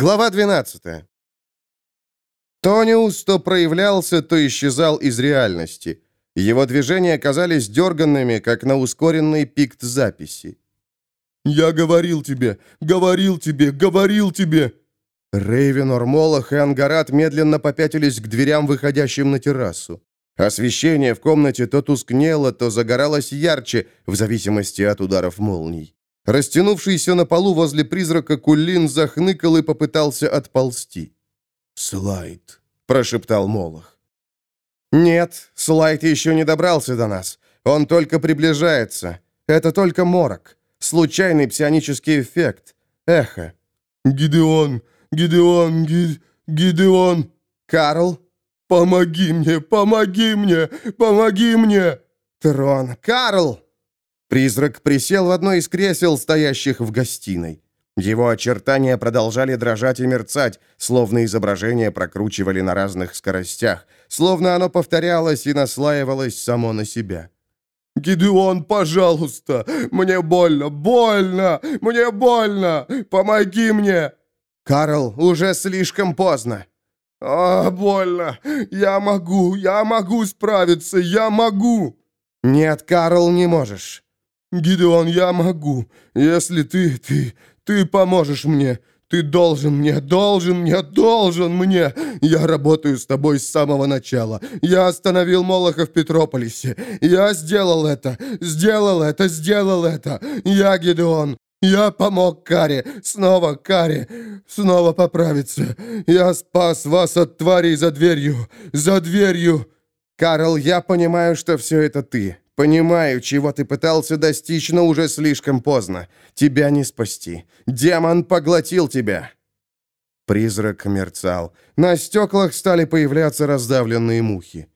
Глава 12. Тониус то проявлялся, то исчезал из реальности. Его движения казались дерганными, как на ускоренной пикт записи. «Я говорил тебе, говорил тебе, говорил тебе!» Рейвенор, Молох и Ангарат медленно попятились к дверям, выходящим на террасу. Освещение в комнате то тускнело, то загоралось ярче, в зависимости от ударов молний. Растянувшийся на полу возле призрака Кулин захныкал и попытался отползти. «Слайд», — прошептал Молох. «Нет, Слайд еще не добрался до нас. Он только приближается. Это только морок. Случайный псионический эффект. Эхо». «Гидеон, Гидеон, Гид... Гидеон!» «Карл?» «Помоги мне, помоги мне, помоги мне!» «Трон, Карл!» Призрак присел в одно из кресел, стоящих в гостиной. Его очертания продолжали дрожать и мерцать, словно изображение прокручивали на разных скоростях, словно оно повторялось и наслаивалось само на себя. «Гидеон, пожалуйста! Мне больно, больно! Мне больно! Помоги мне!» «Карл, уже слишком поздно!» «А, больно! Я могу, я могу справиться, я могу!» «Нет, Карл, не можешь!» «Гидеон, я могу. Если ты, ты, ты поможешь мне. Ты должен мне, должен мне, должен мне. Я работаю с тобой с самого начала. Я остановил Молоха в Петрополисе. Я сделал это, сделал это, сделал это. Я Гидеон. Я помог Каре, снова Каре, снова поправиться. Я спас вас от тварей за дверью, за дверью. Карл, я понимаю, что все это ты. Понимаю, чего ты пытался достичь, но уже слишком поздно. Тебя не спасти. Демон поглотил тебя. Призрак мерцал. На стеклах стали появляться раздавленные мухи.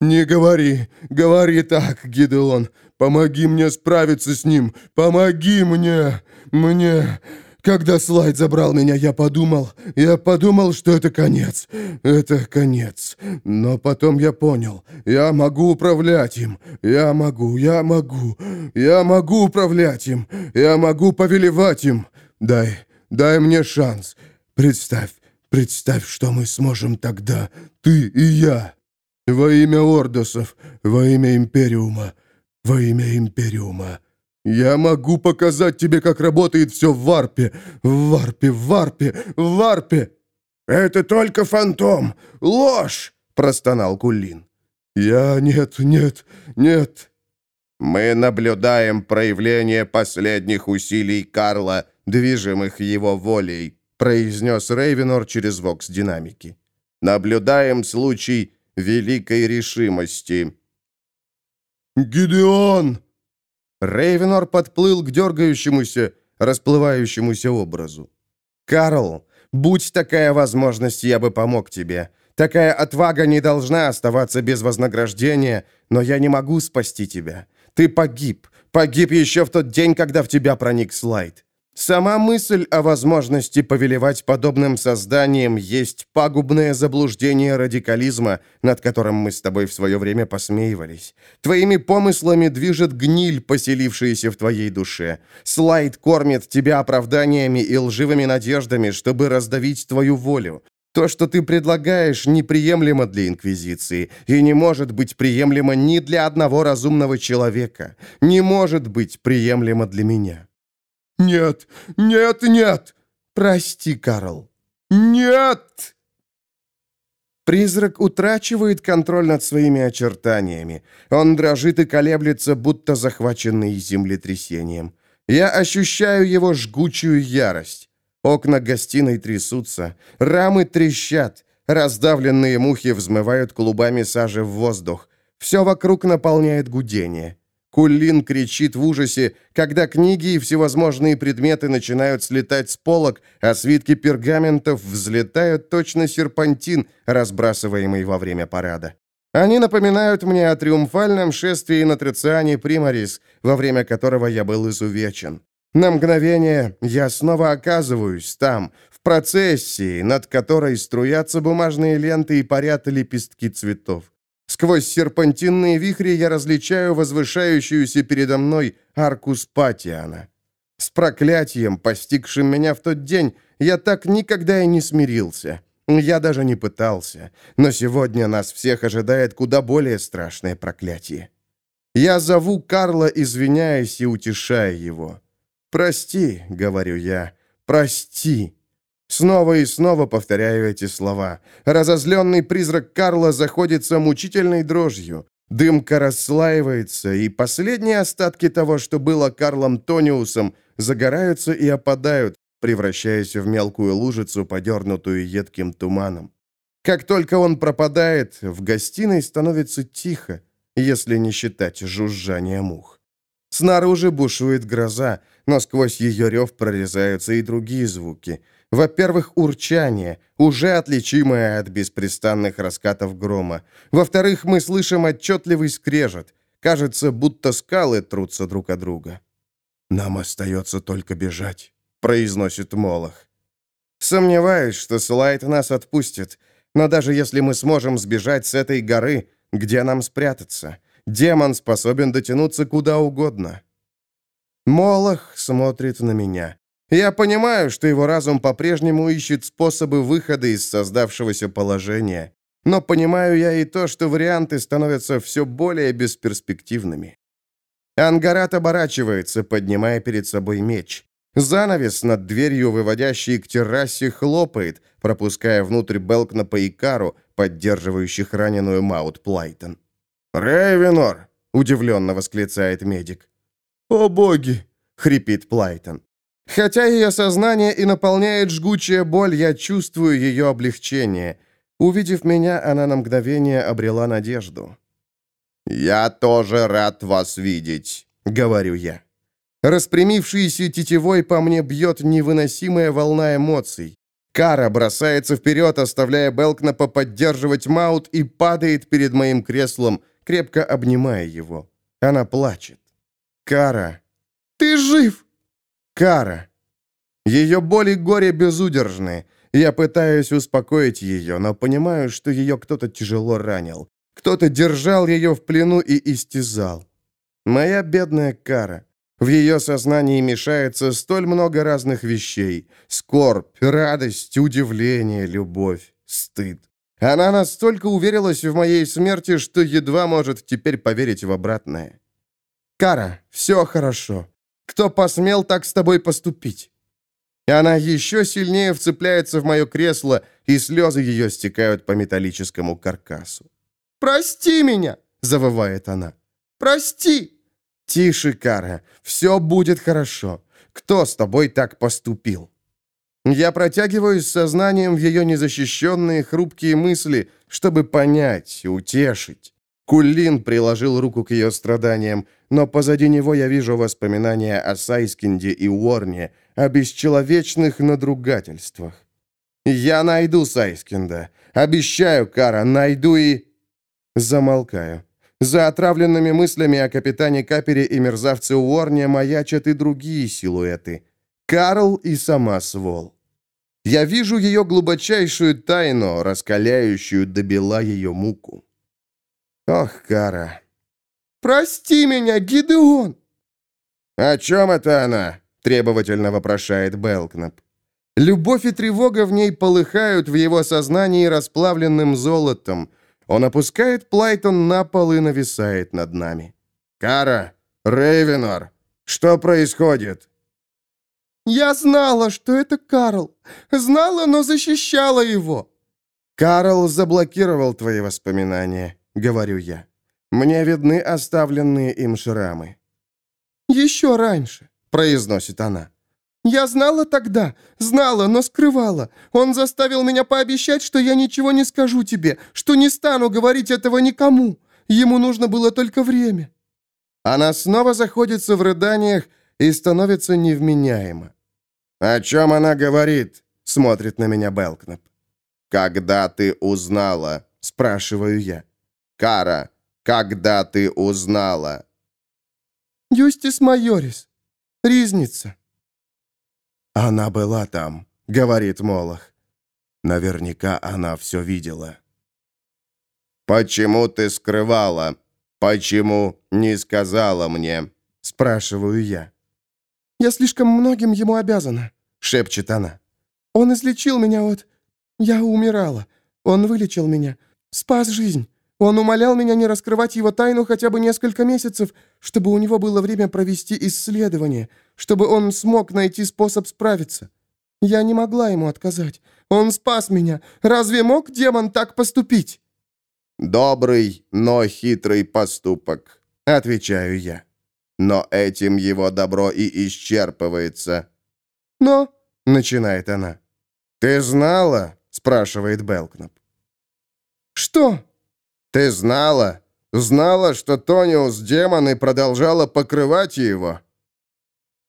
«Не говори, говори так, Гидеон. Помоги мне справиться с ним. Помоги мне, мне. Когда слайд забрал меня, я подумал, я подумал, что это конец. Это конец. Но потом я понял, я могу управлять им. Я могу, я могу. Я могу управлять им. Я могу повелевать им. Дай, дай мне шанс. Представь, представь, что мы сможем тогда, ты и я. Во имя Ордосов, во имя Империума, во имя Империума. «Я могу показать тебе, как работает все в варпе! В варпе, в варпе, в варпе!» «Это только фантом! Ложь!» — простонал Кулин. «Я... нет, нет, нет!» «Мы наблюдаем проявление последних усилий Карла, движимых его волей», произнес Рейвенор через вокс-динамики. «Наблюдаем случай великой решимости». «Гидеон!» Рейвенор подплыл к дергающемуся, расплывающемуся образу. «Карл, будь такая возможность, я бы помог тебе. Такая отвага не должна оставаться без вознаграждения, но я не могу спасти тебя. Ты погиб. Погиб еще в тот день, когда в тебя проник слайд. Сама мысль о возможности повелевать подобным созданием есть пагубное заблуждение радикализма, над которым мы с тобой в свое время посмеивались. Твоими помыслами движет гниль, поселившаяся в твоей душе. Слайд кормит тебя оправданиями и лживыми надеждами, чтобы раздавить твою волю. То, что ты предлагаешь, неприемлемо для Инквизиции и не может быть приемлемо ни для одного разумного человека. Не может быть приемлемо для меня. «Нет! Нет! Нет!» «Прости, Карл». «Нет!» Призрак утрачивает контроль над своими очертаниями. Он дрожит и колеблется, будто захваченный землетрясением. Я ощущаю его жгучую ярость. Окна гостиной трясутся, рамы трещат, раздавленные мухи взмывают клубами сажи в воздух. Все вокруг наполняет гудение. Кулин кричит в ужасе, когда книги и всевозможные предметы начинают слетать с полок, а свитки пергаментов взлетают точно серпантин, разбрасываемый во время парада. Они напоминают мне о триумфальном шествии на Трициане Примарис, во время которого я был изувечен. На мгновение я снова оказываюсь там, в процессии, над которой струятся бумажные ленты и парят лепестки цветов. Сквозь серпантинные вихри я различаю возвышающуюся передо мной арку Спатиана. С проклятием, постигшим меня в тот день, я так никогда и не смирился. Я даже не пытался. Но сегодня нас всех ожидает куда более страшное проклятие. Я зову Карла, извиняясь и утешая его. «Прости», — говорю я, — «прости». Снова и снова повторяю эти слова. Разозленный призрак Карла заходится мучительной дрожью. Дымка расслаивается, и последние остатки того, что было Карлом Тониусом, загораются и опадают, превращаясь в мелкую лужицу, подернутую едким туманом. Как только он пропадает, в гостиной становится тихо, если не считать жужжания мух. Снаружи бушует гроза, но сквозь ее рев прорезаются и другие звуки. Во-первых, урчание, уже отличимое от беспрестанных раскатов грома. Во-вторых, мы слышим отчетливый скрежет. Кажется, будто скалы трутся друг от друга. «Нам остается только бежать», — произносит Молох. «Сомневаюсь, что Слайд нас отпустит. Но даже если мы сможем сбежать с этой горы, где нам спрятаться? Демон способен дотянуться куда угодно». Молох смотрит на меня. Я понимаю, что его разум по-прежнему ищет способы выхода из создавшегося положения. Но понимаю я и то, что варианты становятся все более бесперспективными. Ангарат оборачивается, поднимая перед собой меч. Занавес над дверью, выводящий к террасе, хлопает, пропуская внутрь Белкнапа и Кару, поддерживающих раненую Маут Плайтон. «Рейвенор!» — удивленно восклицает медик. «О боги!» — хрипит Плайтон. Хотя ее сознание и наполняет жгучая боль, я чувствую ее облегчение. Увидев меня, она на мгновение обрела надежду. «Я тоже рад вас видеть», — говорю я. Распрямившийся тетевой по мне бьет невыносимая волна эмоций. Кара бросается вперед, оставляя Белкнапа поддерживать Маут и падает перед моим креслом, крепко обнимая его. Она плачет. «Кара, ты жив!» Кара. Ее боль и горе безудержны. Я пытаюсь успокоить ее, но понимаю, что ее кто-то тяжело ранил. Кто-то держал ее в плену и истязал. Моя бедная Кара. В ее сознании мешается столь много разных вещей. Скорбь, радость, удивление, любовь, стыд. Она настолько уверилась в моей смерти, что едва может теперь поверить в обратное. «Кара, все хорошо. Кто посмел так с тобой поступить?» Она еще сильнее вцепляется в мое кресло, и слезы ее стекают по металлическому каркасу. «Прости меня!» — завывает она. «Прости!» «Тише, Кара, все будет хорошо. Кто с тобой так поступил?» Я протягиваюсь сознанием в ее незащищенные хрупкие мысли, чтобы понять, утешить. Кулин приложил руку к ее страданиям, но позади него я вижу воспоминания о Сайскинде и Уорне, о бесчеловечных надругательствах. «Я найду Сайскинда. Обещаю, Кара, найду и...» Замолкаю. За отравленными мыслями о капитане Капере и мерзавце Уорне маячат и другие силуэты. Карл и сама Свол. Я вижу ее глубочайшую тайну, раскаляющую до бела ее муку. Ох, Кара. «Прости меня, Гидеон!» «О чем это она?» — требовательно вопрошает Белкнап. Любовь и тревога в ней полыхают в его сознании расплавленным золотом. Он опускает Плайтон на пол и нависает над нами. «Кара! Рейвенор! Что происходит?» «Я знала, что это Карл. Знала, но защищала его». «Карл заблокировал твои воспоминания», — говорю я. «Мне видны оставленные им шрамы». «Еще раньше», — произносит она. «Я знала тогда, знала, но скрывала. Он заставил меня пообещать, что я ничего не скажу тебе, что не стану говорить этого никому. Ему нужно было только время». Она снова заходится в рыданиях и становится невменяема. «О чем она говорит?» — смотрит на меня Белкнап. «Когда ты узнала?» — спрашиваю я. «Кара, когда ты узнала?» «Юстис Майорис. Ризница». «Она была там», — говорит Молох. Наверняка она все видела. «Почему ты скрывала? Почему не сказала мне?» — спрашиваю я. Я слишком многим ему обязана», — шепчет она. «Он излечил меня от... Я умирала. Он вылечил меня. Спас жизнь. Он умолял меня не раскрывать его тайну хотя бы несколько месяцев, чтобы у него было время провести исследование, чтобы он смог найти способ справиться. Я не могла ему отказать. Он спас меня. Разве мог демон так поступить?» «Добрый, но хитрый поступок», — отвечаю я. «Но этим его добро и исчерпывается». «Но...» — начинает она. «Ты знала?» — спрашивает Белкнап. «Что?» «Ты знала? Знала, что Тониус демон и продолжала покрывать его?»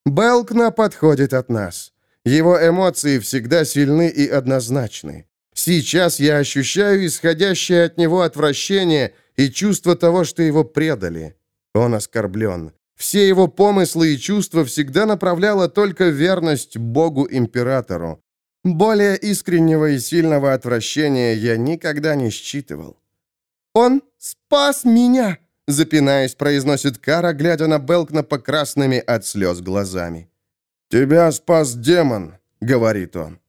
Белкна подходит от нас. Его эмоции всегда сильны и однозначны. Сейчас я ощущаю исходящее от него отвращение и чувство того, что его предали. Он оскорблен. Все его помыслы и чувства всегда направляла только верность Богу-императору. Более искреннего и сильного отвращения я никогда не считывал. «Он спас меня!» — запинаясь, произносит Кара, глядя на Белкна по красными от слез глазами. «Тебя спас демон», — говорит он.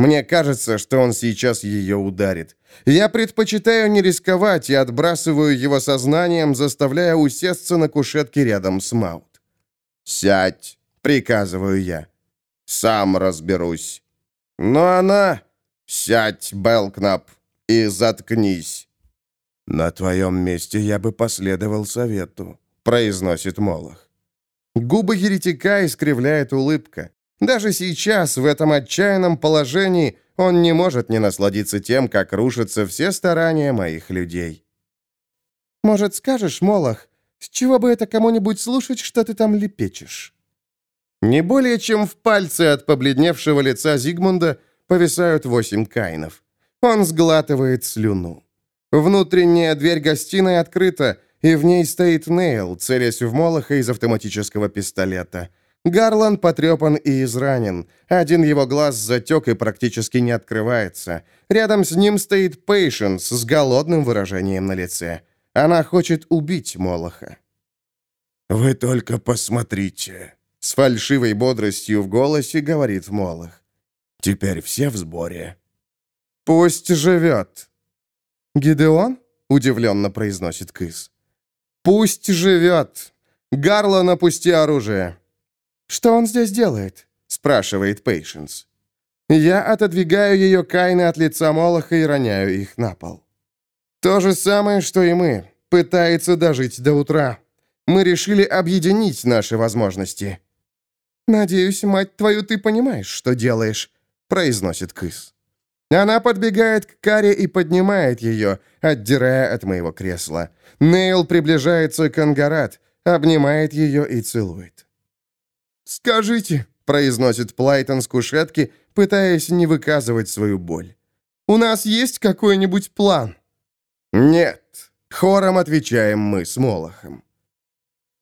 Мне кажется, что он сейчас ее ударит. Я предпочитаю не рисковать и отбрасываю его сознанием, заставляя усесться на кушетке рядом с Маут. «Сядь», — приказываю я. «Сам разберусь». Но она... «Сядь, Белкнап, и заткнись». «На твоем месте я бы последовал совету», — произносит Молох. Губы еретика искривляет улыбка. Даже сейчас, в этом отчаянном положении, он не может не насладиться тем, как рушатся все старания моих людей. «Может, скажешь, Молох, с чего бы это кому-нибудь слушать, что ты там лепечешь?» Не более чем в пальце от побледневшего лица Зигмунда повисают восемь кайнов. Он сглатывает слюну. Внутренняя дверь гостиной открыта, и в ней стоит Нейл, целясь в Молоха из автоматического пистолета. Гарлан потрепан и изранен. Один его глаз затек и практически не открывается. Рядом с ним стоит Пейшенс с голодным выражением на лице. Она хочет убить Молоха. «Вы только посмотрите», — с фальшивой бодростью в голосе говорит Молох. «Теперь все в сборе». «Пусть живет», «Гидеон?» — удивленно произносит Кыс. «Пусть живет! Гарлан, опусти оружие!» «Что он здесь делает?» — спрашивает Пейшенс. Я отодвигаю ее кайны от лица Молоха и роняю их на пол. То же самое, что и мы. Пытается дожить до утра. Мы решили объединить наши возможности. «Надеюсь, мать твою, ты понимаешь, что делаешь», — произносит Кыс. Она подбегает к Каре и поднимает ее, отдирая от моего кресла. Нейл приближается к Ангарат, обнимает ее и целует. «Скажите», — произносит Плайтон с кушетки, пытаясь не выказывать свою боль. «У нас есть какой-нибудь план?» «Нет», — хором отвечаем мы с Молохом.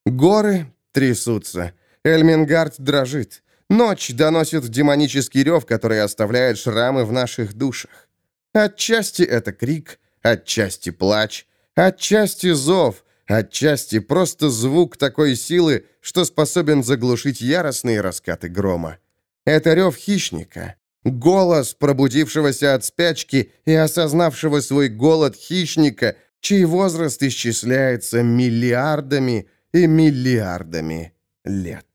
Горы трясутся. Эльмингард дрожит. Ночь доносит демонический рев, который оставляет шрамы в наших душах. Отчасти это крик, отчасти плач, отчасти зов, отчасти просто звук такой силы, что способен заглушить яростные раскаты грома. Это рев хищника. Голос пробудившегося от спячки и осознавшего свой голод хищника, чей возраст исчисляется миллиардами и миллиардами лет.